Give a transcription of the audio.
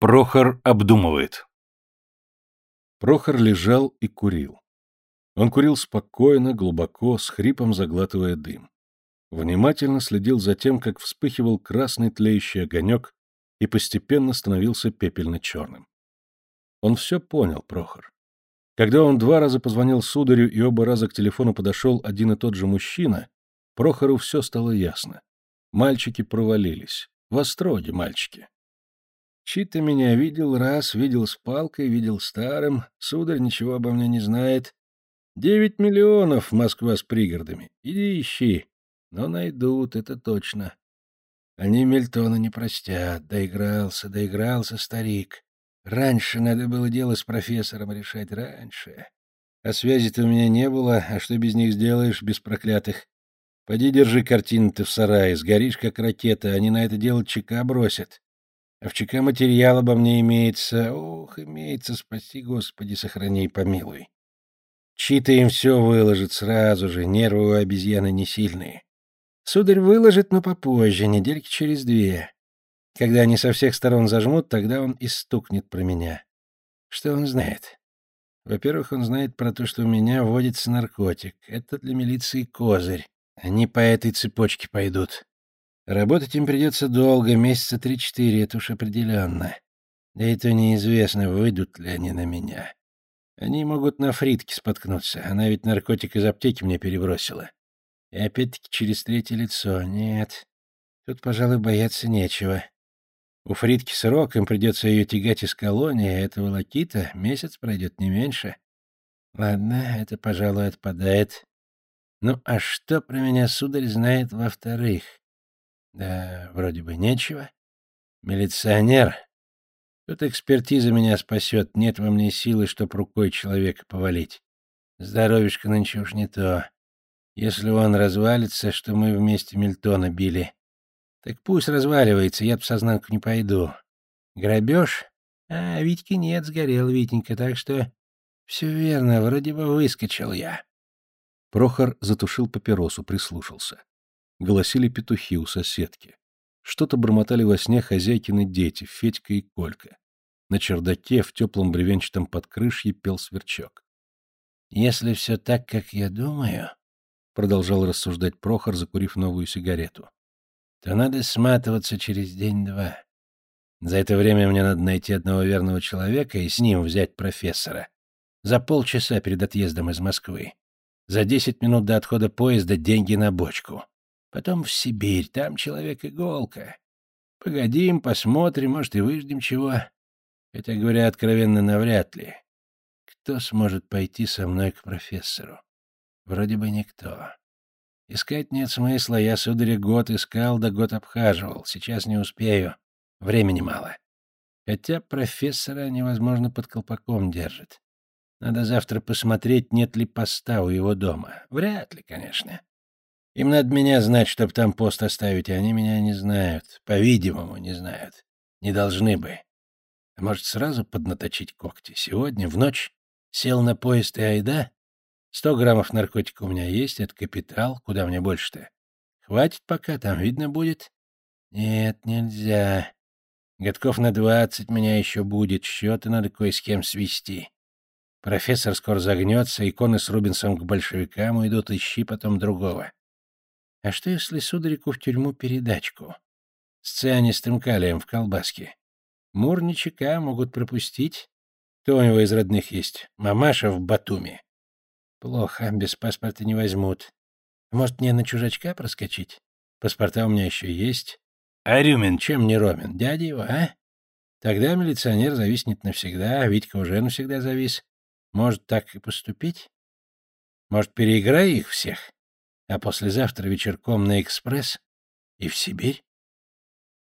Прохор обдумывает. Прохор лежал и курил. Он курил спокойно, глубоко, с хрипом заглатывая дым. Внимательно следил за тем, как вспыхивал красный тлеющий огонек и постепенно становился пепельно-черным. Он все понял, Прохор. Когда он два раза позвонил сударю и оба раза к телефону подошел один и тот же мужчина, Прохору все стало ясно. Мальчики провалились. В остроге мальчики. Чита меня видел раз, видел с палкой, видел старым, сударь ничего обо мне не знает. Девять миллионов Москва с пригородами. Иди ищи. Но найдут, это точно. Они Мельтона не простят. Доигрался, доигрался старик. Раньше надо было дело с профессором решать, раньше. А связи-то у меня не было, а что без них сделаешь, без проклятых? Поди держи картины-то в сарае, сгоришь как ракета, они на это дело чека бросят. А в ЧК материал обо мне имеется. Ох, имеется, спаси, Господи, сохрани и помилуй. Чита им все выложит сразу же, нервы у обезьяны не сильные. Сударь выложит, но попозже, недельки через две. Когда они со всех сторон зажмут, тогда он и стукнет про меня. Что он знает? Во-первых, он знает про то, что у меня вводится наркотик. Это для милиции козырь. Они по этой цепочке пойдут. Работать им придется долго, месяца три-четыре, это уж определенно. Да и то неизвестно, выйдут ли они на меня. Они могут на Фритке споткнуться, она ведь наркотик из аптеки мне перебросила. И опять-таки через третье лицо. Нет, тут, пожалуй, бояться нечего. У Фритки срок, им придется ее тягать из колонии, а этого лакита месяц пройдет не меньше. Ладно, это, пожалуй, отпадает. Ну, а что про меня сударь знает во-вторых? Да, вроде бы нечего. Милиционер. Тут экспертиза меня спасет. Нет во мне силы, чтоб рукой человека повалить. Здоровишко нынче уж не то. Если он развалится, что мы вместе Мильтона били. Так пусть разваливается, я в сознанку не пойду. Грабеж? А, Витьки нет, сгорел Витенька, так что... Все верно, вроде бы выскочил я. Прохор затушил папиросу, прислушался. Голосили петухи у соседки. Что-то бормотали во сне хозяйкины дети, Федька и Колька. На чердаке в теплом бревенчатом подкрышье пел сверчок. «Если все так, как я думаю», — продолжал рассуждать Прохор, закурив новую сигарету, — «то надо сматываться через день-два. За это время мне надо найти одного верного человека и с ним взять профессора. За полчаса перед отъездом из Москвы. За десять минут до отхода поезда деньги на бочку. Потом в Сибирь, там человек-иголка. Погодим, посмотрим, может, и выждем чего. Хотя, говоря откровенно, навряд ли. Кто сможет пойти со мной к профессору? Вроде бы никто. Искать нет смысла, я, сударя, год искал, да год обхаживал. Сейчас не успею. Времени мало. Хотя профессора невозможно под колпаком держит. Надо завтра посмотреть, нет ли поста у его дома. Вряд ли, конечно. Им надо меня знать, чтобы там пост оставить, а они меня не знают. По-видимому, не знают. Не должны бы. А может, сразу поднаточить когти? Сегодня, в ночь, сел на поезд и айда? Сто граммов наркотика у меня есть, это капитал. Куда мне больше-то? Хватит пока, там видно будет. Нет, нельзя. Годков на двадцать меня еще будет, счеты надо кое с кем свести. Профессор скоро загнется, иконы с Рубинсом к большевикам уйдут, ищи потом другого. А что, если сударику в тюрьму передачку? С цианистым калием в колбаске. Мурничака могут пропустить. Кто у него из родных есть? Мамаша в Батуми. Плохо, без паспорта не возьмут. Может, мне на чужачка проскочить? Паспорта у меня еще есть. А Рюмин чем не Ромин? Дядя его, а? Тогда милиционер зависнет навсегда, а Витька уже навсегда завис. Может, так и поступить? Может, переиграй их всех? А послезавтра вечерком на экспресс и в Сибирь?